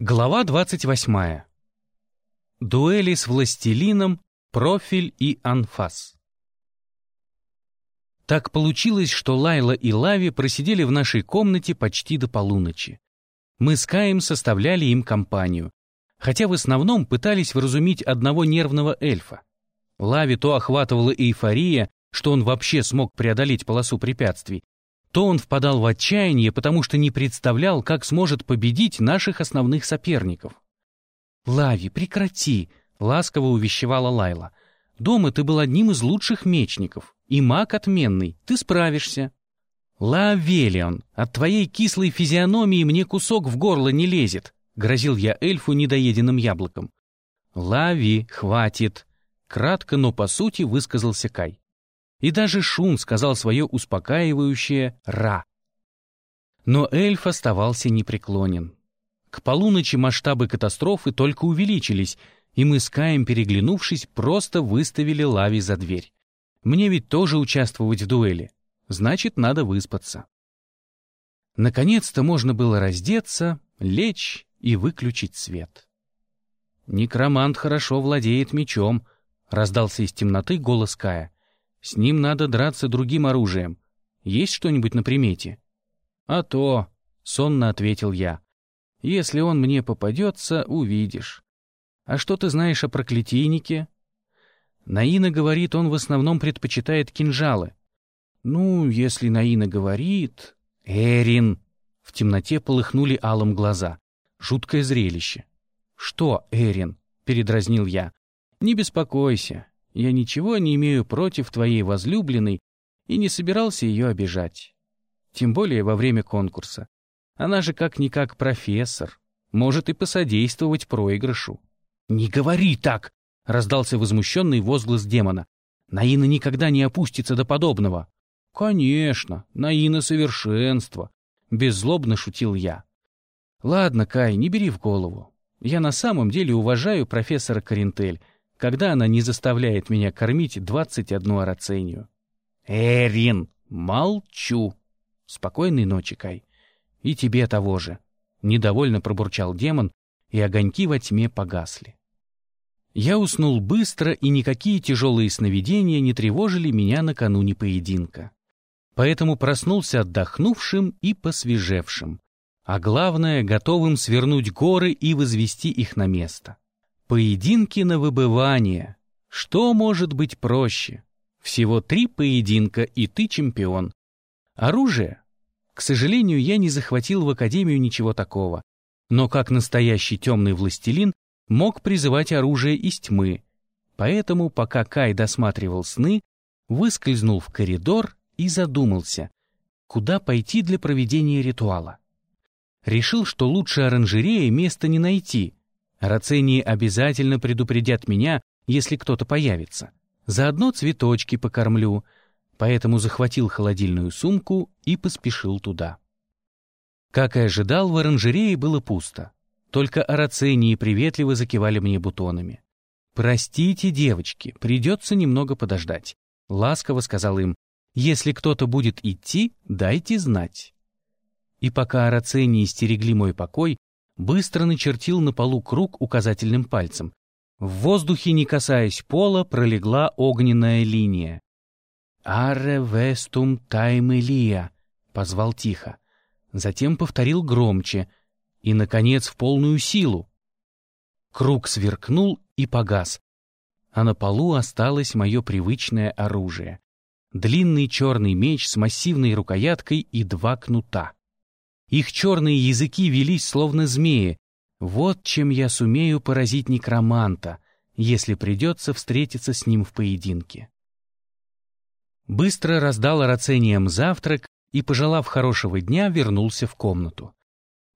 Глава 28. Дуэли с властелином, профиль и анфас. Так получилось, что Лайла и Лави просидели в нашей комнате почти до полуночи. Мы с Каем составляли им компанию, хотя в основном пытались вразумить одного нервного эльфа. Лави то охватывала эйфория, что он вообще смог преодолеть полосу препятствий, то он впадал в отчаяние, потому что не представлял, как сможет победить наших основных соперников. «Лави, прекрати!» — ласково увещевала Лайла. «Дома ты был одним из лучших мечников, и маг отменный, ты справишься». «Лавелион, от твоей кислой физиономии мне кусок в горло не лезет», — грозил я эльфу недоеденным яблоком. «Лави, хватит», — кратко, но по сути высказался Кай. И даже Шун сказал свое успокаивающее «ра». Но эльф оставался непреклонен. К полуночи масштабы катастрофы только увеличились, и мы с Каем, переглянувшись, просто выставили Лави за дверь. Мне ведь тоже участвовать в дуэли. Значит, надо выспаться. Наконец-то можно было раздеться, лечь и выключить свет. «Некромант хорошо владеет мечом», — раздался из темноты голос Кая. С ним надо драться другим оружием. Есть что-нибудь на примете?» «А то», — сонно ответил я. «Если он мне попадется, увидишь. А что ты знаешь о проклятийнике?» Наина говорит, он в основном предпочитает кинжалы. «Ну, если Наина говорит...» «Эрин!» В темноте полыхнули алым глаза. Жуткое зрелище. «Что, Эрин?» — передразнил я. «Не беспокойся. Я ничего не имею против твоей возлюбленной и не собирался ее обижать. Тем более во время конкурса. Она же как-никак профессор, может и посодействовать проигрышу. «Не говори так!» — раздался возмущенный возглас демона. «Наина никогда не опустится до подобного». «Конечно, Наина совершенство», — беззлобно шутил я. «Ладно, Кай, не бери в голову. Я на самом деле уважаю профессора Карентель, когда она не заставляет меня кормить двадцать одну арацению. «Эрин, молчу!» «Спокойной ночи, Кай. И тебе того же!» Недовольно пробурчал демон, и огоньки во тьме погасли. Я уснул быстро, и никакие тяжелые сновидения не тревожили меня накануне поединка. Поэтому проснулся отдохнувшим и посвежевшим, а главное, готовым свернуть горы и возвести их на место. Поединки на выбывание. Что может быть проще? Всего три поединка, и ты чемпион. Оружие? К сожалению, я не захватил в Академию ничего такого. Но как настоящий темный властелин мог призывать оружие из тьмы. Поэтому, пока Кай досматривал сны, выскользнул в коридор и задумался, куда пойти для проведения ритуала. Решил, что лучше оранжереи места не найти — Рацении обязательно предупредят меня, если кто-то появится. Заодно цветочки покормлю, поэтому захватил холодильную сумку и поспешил туда. Как и ожидал, в оранжерее было пусто. Только арацении приветливо закивали мне бутонами. «Простите, девочки, придется немного подождать», — ласково сказал им. «Если кто-то будет идти, дайте знать». И пока арацении стерегли мой покой, быстро начертил на полу круг указательным пальцем. В воздухе, не касаясь пола, пролегла огненная линия. «Аре вестум таймелия», — позвал тихо. Затем повторил громче и, наконец, в полную силу. Круг сверкнул и погас, а на полу осталось мое привычное оружие. Длинный черный меч с массивной рукояткой и два кнута. Их черные языки велись словно змеи. Вот чем я сумею поразить некроманта, если придется встретиться с ним в поединке. Быстро раздал рацениям завтрак и, пожелав хорошего дня, вернулся в комнату.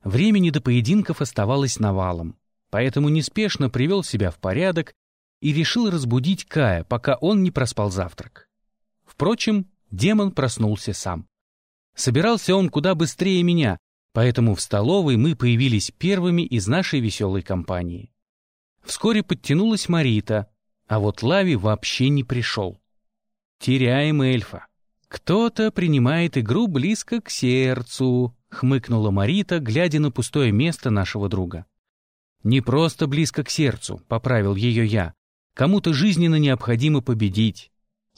Времени до поединков оставалось навалом, поэтому неспешно привел себя в порядок и решил разбудить Кая, пока он не проспал завтрак. Впрочем, демон проснулся сам. Собирался он куда быстрее меня, поэтому в столовой мы появились первыми из нашей веселой компании. Вскоре подтянулась Марита, а вот Лави вообще не пришел. Теряем эльфа. Кто-то принимает игру близко к сердцу, хмыкнула Марита, глядя на пустое место нашего друга. Не просто близко к сердцу, поправил ее я. Кому-то жизненно необходимо победить.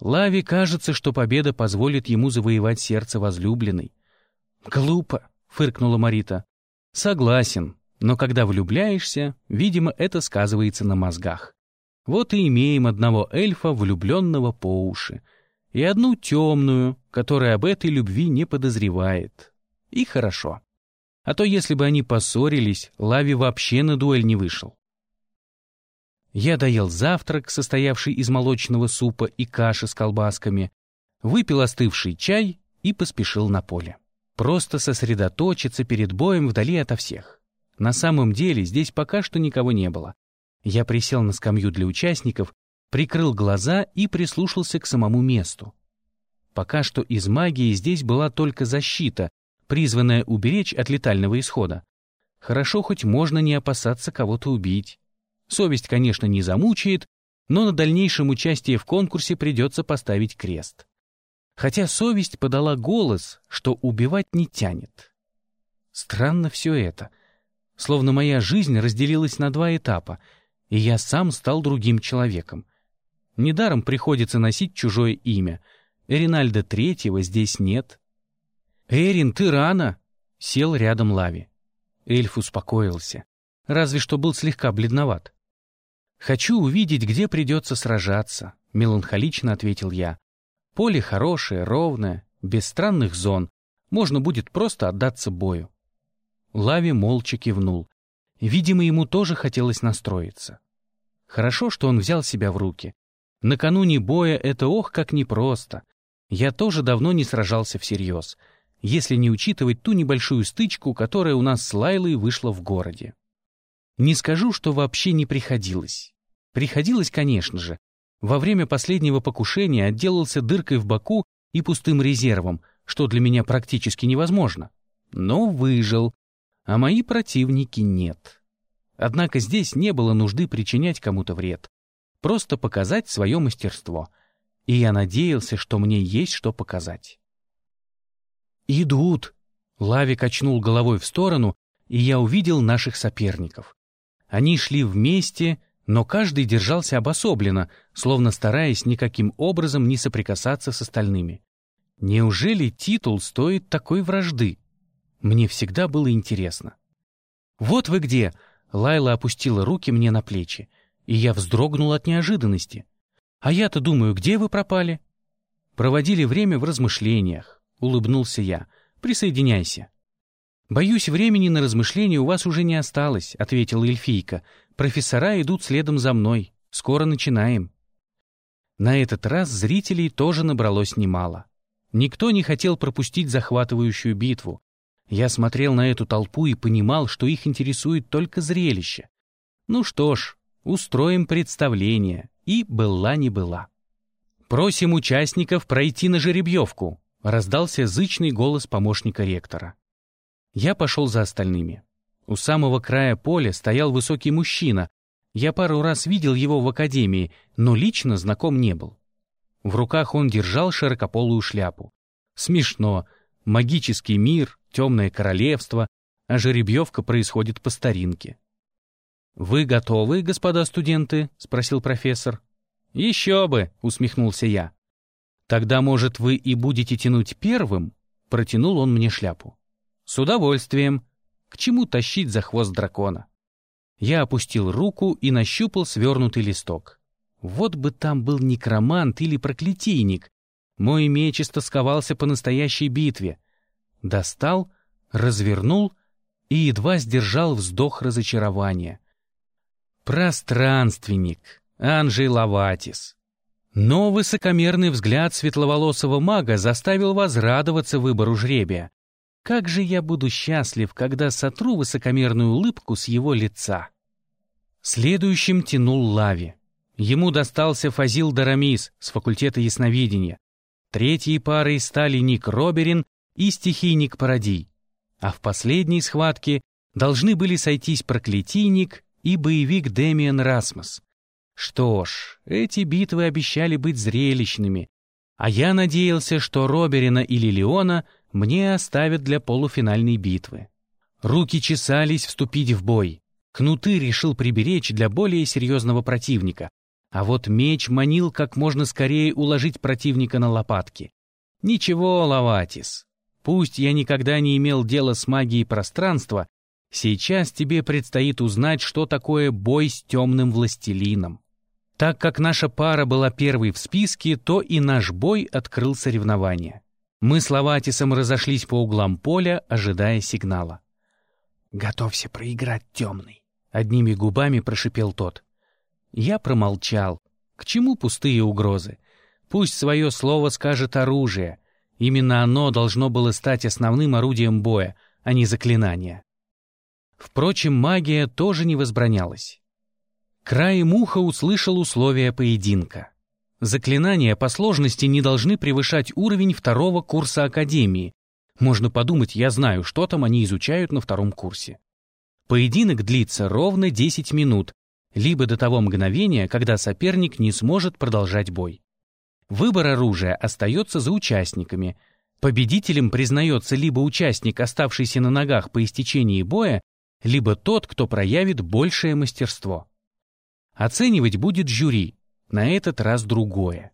Лави кажется, что победа позволит ему завоевать сердце возлюбленной. «Глупо», — фыркнула Марита. «Согласен, но когда влюбляешься, видимо, это сказывается на мозгах. Вот и имеем одного эльфа, влюбленного по уши, и одну темную, которая об этой любви не подозревает. И хорошо. А то если бы они поссорились, Лави вообще на дуэль не вышел. Я доел завтрак, состоявший из молочного супа и каши с колбасками, выпил остывший чай и поспешил на поле. Просто сосредоточиться перед боем вдали ото всех. На самом деле здесь пока что никого не было. Я присел на скамью для участников, прикрыл глаза и прислушался к самому месту. Пока что из магии здесь была только защита, призванная уберечь от летального исхода. Хорошо, хоть можно не опасаться кого-то убить. Совесть, конечно, не замучает, но на дальнейшем участии в конкурсе придется поставить крест. Хотя совесть подала голос, что убивать не тянет. Странно все это. Словно моя жизнь разделилась на два этапа, и я сам стал другим человеком. Недаром приходится носить чужое имя. Эринальда Третьего здесь нет. «Эрин, ты рано!» — сел рядом Лави. Эльф успокоился. Разве что был слегка бледноват. «Хочу увидеть, где придется сражаться», — меланхолично ответил я. «Поле хорошее, ровное, без странных зон. Можно будет просто отдаться бою». Лави молча кивнул. Видимо, ему тоже хотелось настроиться. Хорошо, что он взял себя в руки. Накануне боя это ох, как непросто. Я тоже давно не сражался всерьез, если не учитывать ту небольшую стычку, которая у нас с Лайлой вышла в городе. Не скажу, что вообще не приходилось. Приходилось, конечно же. Во время последнего покушения отделался дыркой в боку и пустым резервом, что для меня практически невозможно. Но выжил, а мои противники нет. Однако здесь не было нужды причинять кому-то вред. Просто показать свое мастерство. И я надеялся, что мне есть что показать. «Идут!» Лави качнул головой в сторону, и я увидел наших соперников. Они шли вместе, но каждый держался обособленно, словно стараясь никаким образом не соприкасаться с остальными. Неужели титул стоит такой вражды? Мне всегда было интересно. «Вот вы где!» — Лайла опустила руки мне на плечи, и я вздрогнул от неожиданности. «А я-то думаю, где вы пропали?» «Проводили время в размышлениях», — улыбнулся я. «Присоединяйся». «Боюсь, времени на размышления у вас уже не осталось», — ответила эльфийка. «Профессора идут следом за мной. Скоро начинаем». На этот раз зрителей тоже набралось немало. Никто не хотел пропустить захватывающую битву. Я смотрел на эту толпу и понимал, что их интересует только зрелище. Ну что ж, устроим представление. И была не была. «Просим участников пройти на жеребьевку», — раздался зычный голос помощника ректора. Я пошел за остальными. У самого края поля стоял высокий мужчина. Я пару раз видел его в академии, но лично знаком не был. В руках он держал широкополую шляпу. Смешно. Магический мир, темное королевство, а жеребьевка происходит по старинке. «Вы готовы, господа студенты?» — спросил профессор. «Еще бы!» — усмехнулся я. «Тогда, может, вы и будете тянуть первым?» — протянул он мне шляпу. «С удовольствием. К чему тащить за хвост дракона?» Я опустил руку и нащупал свернутый листок. Вот бы там был некромант или проклятийник. Мой меч истосковался по настоящей битве. Достал, развернул и едва сдержал вздох разочарования. Пространственник, Анжей Лаватис. Но высокомерный взгляд светловолосого мага заставил возрадоваться выбору жребия. Как же я буду счастлив, когда сотру высокомерную улыбку с его лица. Следующим тянул Лави. Ему достался Фазил Дарамис с факультета ясновидения. Третьей парой стали Ник Роберин и стихийник Парадий. А в последней схватке должны были сойтись проклятийник и боевик Демиан Расмус. Что ж, эти битвы обещали быть зрелищными, а я надеялся, что Роберина или Леона мне оставят для полуфинальной битвы. Руки чесались вступить в бой. Кнуты решил приберечь для более серьезного противника, а вот меч манил как можно скорее уложить противника на лопатки. Ничего, Лаватис, пусть я никогда не имел дела с магией пространства, сейчас тебе предстоит узнать, что такое бой с темным властелином. Так как наша пара была первой в списке, то и наш бой открыл соревнование. Мы с Лаватисом разошлись по углам поля, ожидая сигнала. «Готовься проиграть, темный», — одними губами прошипел тот. Я промолчал. К чему пустые угрозы? Пусть свое слово скажет оружие. Именно оно должно было стать основным орудием боя, а не заклинание. Впрочем, магия тоже не возбранялась. Краем уха услышал условия поединка. Заклинания по сложности не должны превышать уровень второго курса Академии. Можно подумать, я знаю, что там они изучают на втором курсе. Поединок длится ровно 10 минут, либо до того мгновения, когда соперник не сможет продолжать бой. Выбор оружия остается за участниками. Победителем признается либо участник, оставшийся на ногах по истечении боя, либо тот, кто проявит большее мастерство. Оценивать будет жюри, на этот раз другое.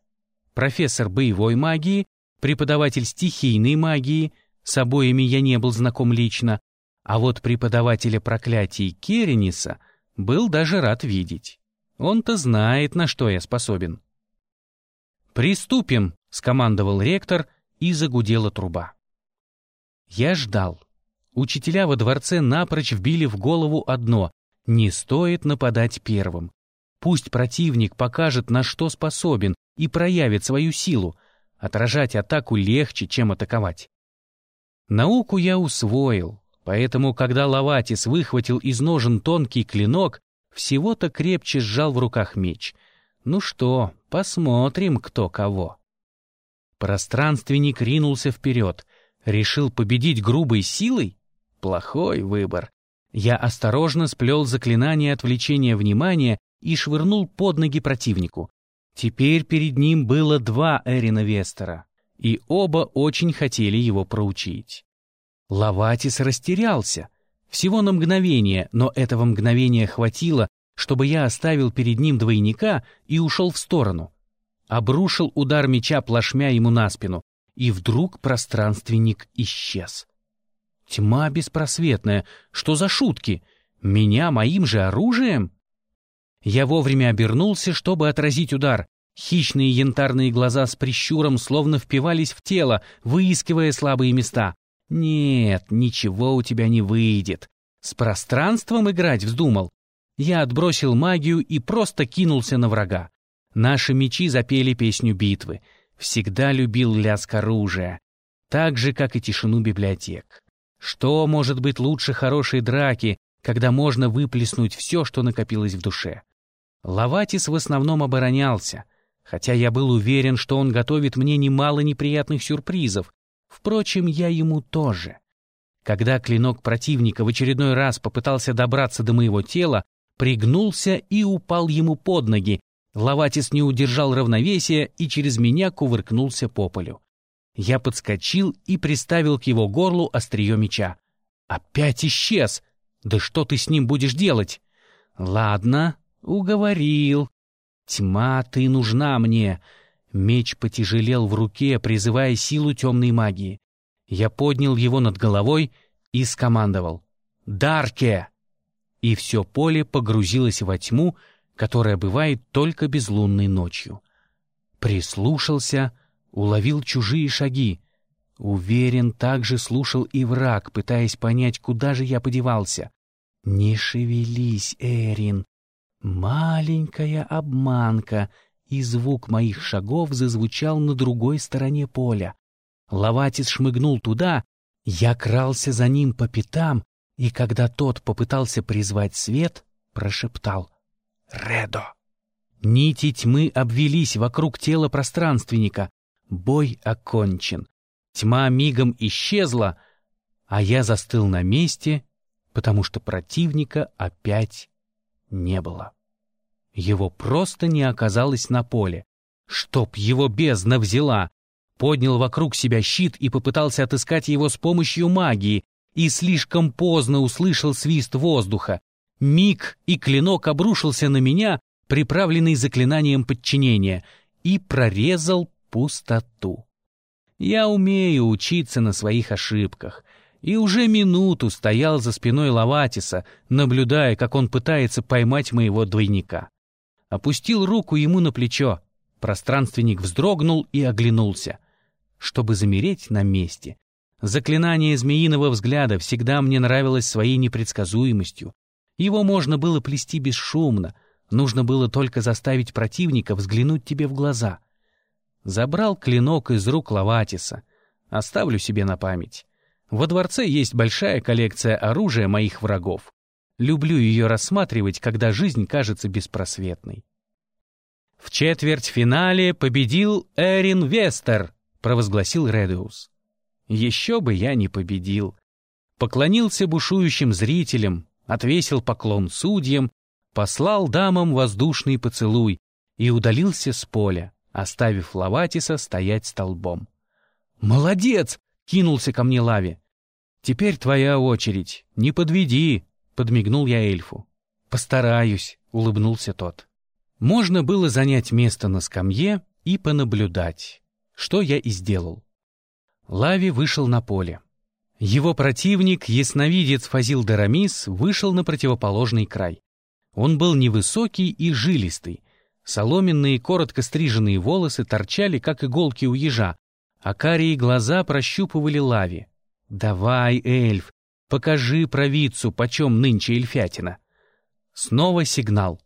Профессор боевой магии, преподаватель стихийной магии, с обоими я не был знаком лично, а вот преподавателя проклятий Керениса — был даже рад видеть. Он-то знает, на что я способен. «Приступим», — скомандовал ректор, и загудела труба. Я ждал. Учителя во дворце напрочь вбили в голову одно — не стоит нападать первым. Пусть противник покажет, на что способен, и проявит свою силу. Отражать атаку легче, чем атаковать. Науку я усвоил, Поэтому, когда Лаватис выхватил из ножен тонкий клинок, всего-то крепче сжал в руках меч. Ну что, посмотрим, кто кого. Пространственник ринулся вперед. Решил победить грубой силой? Плохой выбор. Я осторожно сплел заклинание отвлечения внимания и швырнул под ноги противнику. Теперь перед ним было два Эрина Вестера, и оба очень хотели его проучить. Лаватис растерялся. Всего на мгновение, но этого мгновения хватило, чтобы я оставил перед ним двойника и ушел в сторону. Обрушил удар меча плашмя ему на спину, и вдруг пространственник исчез. Тьма беспросветная, что за шутки? Меня моим же оружием? Я вовремя обернулся, чтобы отразить удар. Хищные янтарные глаза с прищуром словно впивались в тело, выискивая слабые места. «Нет, ничего у тебя не выйдет. С пространством играть вздумал». Я отбросил магию и просто кинулся на врага. Наши мечи запели песню битвы. Всегда любил лязг оружия. Так же, как и тишину библиотек. Что может быть лучше хорошей драки, когда можно выплеснуть все, что накопилось в душе? Лаватис в основном оборонялся, хотя я был уверен, что он готовит мне немало неприятных сюрпризов, Впрочем, я ему тоже. Когда клинок противника в очередной раз попытался добраться до моего тела, пригнулся и упал ему под ноги. Лаватис не удержал равновесия и через меня кувыркнулся по полю. Я подскочил и приставил к его горлу острие меча. «Опять исчез! Да что ты с ним будешь делать?» «Ладно, уговорил. Тьма, ты нужна мне. Меч потяжелел в руке, призывая силу темной магии. Я поднял его над головой и скомандовал «Дарке!» И все поле погрузилось во тьму, которая бывает только безлунной ночью. Прислушался, уловил чужие шаги. Уверен, также слушал и враг, пытаясь понять, куда же я подевался. «Не шевелись, Эрин! Маленькая обманка!» и звук моих шагов зазвучал на другой стороне поля. Лаватис шмыгнул туда, я крался за ним по пятам, и когда тот попытался призвать свет, прошептал «Редо». Нити тьмы обвелись вокруг тела пространственника. Бой окончен. Тьма мигом исчезла, а я застыл на месте, потому что противника опять не было. Его просто не оказалось на поле. Чтоб его бездна взяла! Поднял вокруг себя щит и попытался отыскать его с помощью магии, и слишком поздно услышал свист воздуха. Миг, и клинок обрушился на меня, приправленный заклинанием подчинения, и прорезал пустоту. Я умею учиться на своих ошибках, и уже минуту стоял за спиной Лаватиса, наблюдая, как он пытается поймать моего двойника. Опустил руку ему на плечо. Пространственник вздрогнул и оглянулся, чтобы замереть на месте. Заклинание змеиного взгляда всегда мне нравилось своей непредсказуемостью. Его можно было плести бесшумно, нужно было только заставить противника взглянуть тебе в глаза. Забрал клинок из рук Лаватиса. Оставлю себе на память. Во дворце есть большая коллекция оружия моих врагов. Люблю ее рассматривать, когда жизнь кажется беспросветной. В четвертьфинале победил Эрин Вестер, провозгласил Редеус. Еще бы я не победил. Поклонился бушующим зрителям, отвесил поклон судьям, послал дамам воздушный поцелуй и удалился с поля, оставив Лаватиса стоять столбом. «Молодец!» — кинулся ко мне Лави. «Теперь твоя очередь. Не подведи», — подмигнул я эльфу. «Постараюсь», — улыбнулся тот. Можно было занять место на скамье и понаблюдать, что я и сделал. Лави вышел на поле. Его противник, ясновидец Фазил Дарамис, вышел на противоположный край. Он был невысокий и жилистый. Соломенные, коротко стриженные волосы торчали, как иголки у ежа, а карие глаза прощупывали лави. «Давай, эльф, покажи провидцу, почем нынче эльфятина». Снова сигнал.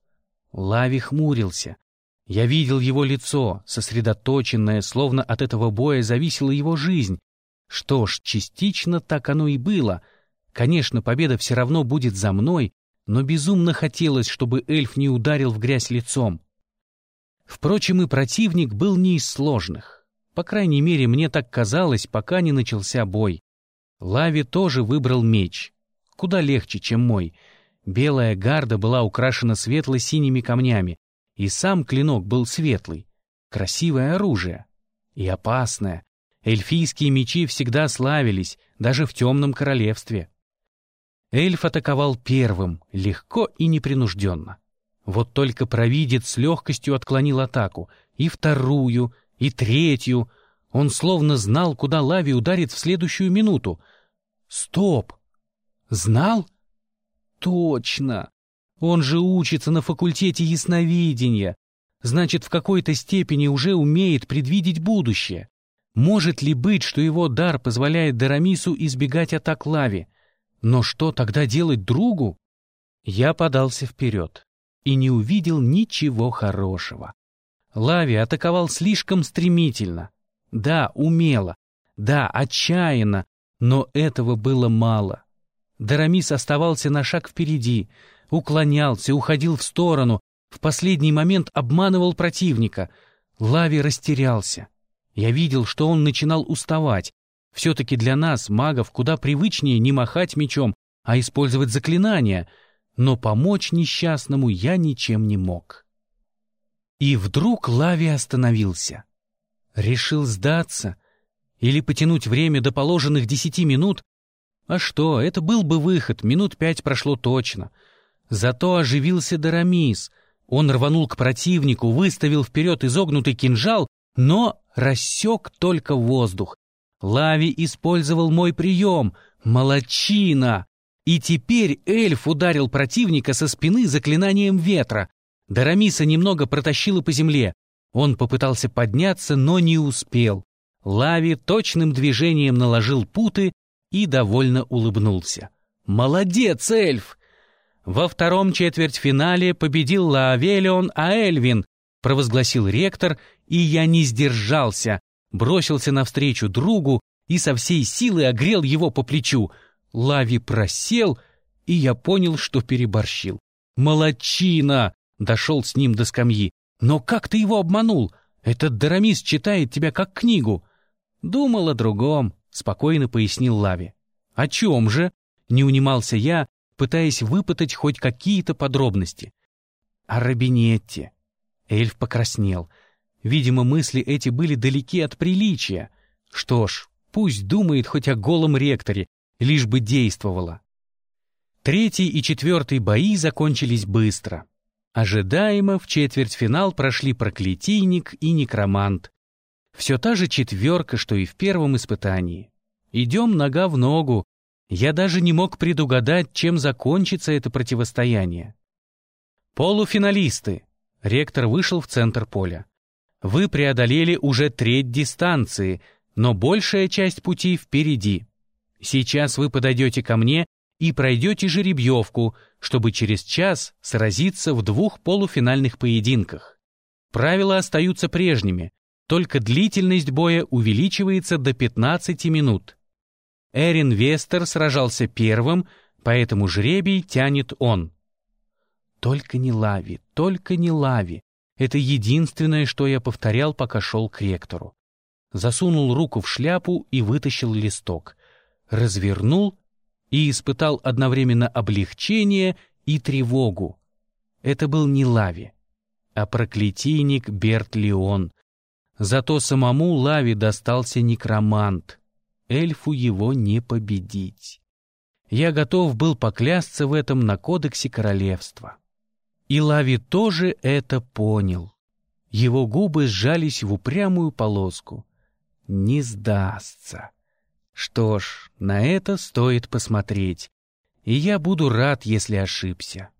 Лави хмурился. Я видел его лицо, сосредоточенное, словно от этого боя зависела его жизнь. Что ж, частично так оно и было. Конечно, победа все равно будет за мной, но безумно хотелось, чтобы эльф не ударил в грязь лицом. Впрочем, и противник был не из сложных. По крайней мере, мне так казалось, пока не начался бой. Лави тоже выбрал меч. Куда легче, чем мой. Белая гарда была украшена светло-синими камнями, и сам клинок был светлый. Красивое оружие. И опасное. Эльфийские мечи всегда славились, даже в темном королевстве. Эльф атаковал первым, легко и непринужденно. Вот только провидец с легкостью отклонил атаку. И вторую, и третью. Он словно знал, куда Лави ударит в следующую минуту. Стоп! Знал? Точно! Он же учится на факультете ясновидения. Значит, в какой-то степени уже умеет предвидеть будущее. Может ли быть, что его дар позволяет Дарамису избегать атак Лави? Но что тогда делать другу? Я подался вперед и не увидел ничего хорошего. Лави атаковал слишком стремительно. Да, умело. Да, отчаянно. Но этого было мало. Дарамис оставался на шаг впереди, уклонялся, уходил в сторону, в последний момент обманывал противника. Лави растерялся. Я видел, что он начинал уставать. Все-таки для нас, магов, куда привычнее не махать мечом, а использовать заклинания — но помочь несчастному я ничем не мог. И вдруг Лави остановился. Решил сдаться или потянуть время до положенных десяти минут? А что, это был бы выход, минут пять прошло точно. Зато оживился Дарамис. Он рванул к противнику, выставил вперед изогнутый кинжал, но рассек только воздух. Лави использовал мой прием. Молодчина! И теперь эльф ударил противника со спины заклинанием ветра. Дарамиса немного протащила по земле. Он попытался подняться, но не успел. Лави точным движением наложил путы и довольно улыбнулся. «Молодец, эльф!» Во втором четвертьфинале победил Лаавелион Аэльвин, провозгласил ректор, и я не сдержался, бросился навстречу другу и со всей силы огрел его по плечу — Лави просел, и я понял, что переборщил. «Молодчина!» — дошел с ним до скамьи. «Но как ты его обманул? Этот Дарамис читает тебя как книгу». «Думал о другом», — спокойно пояснил Лави. «О чем же?» — не унимался я, пытаясь выпытать хоть какие-то подробности. «О Робинетте». Эльф покраснел. Видимо, мысли эти были далеки от приличия. Что ж, пусть думает хоть о голом ректоре, лишь бы действовала. Третий и четвертый бои закончились быстро. Ожидаемо в четвертьфинал прошли проклятийник и некромант. Все та же четверка, что и в первом испытании. Идем нога в ногу. Я даже не мог предугадать, чем закончится это противостояние. Полуфиналисты. Ректор вышел в центр поля. Вы преодолели уже треть дистанции, но большая часть пути впереди. Сейчас вы подойдете ко мне и пройдете жеребьевку, чтобы через час сразиться в двух полуфинальных поединках. Правила остаются прежними, только длительность боя увеличивается до 15 минут. Эрин Вестер сражался первым, поэтому жребий тянет он. Только не Лави, только не Лави. Это единственное, что я повторял, пока шел к ректору. Засунул руку в шляпу и вытащил листок. Развернул и испытал одновременно облегчение и тревогу. Это был не Лави, а проклятийник Берт Леон. Зато самому Лави достался некромант. Эльфу его не победить. Я готов был поклясться в этом на кодексе королевства. И Лави тоже это понял. Его губы сжались в упрямую полоску. Не сдастся. Что ж, на это стоит посмотреть. И я буду рад, если ошибся.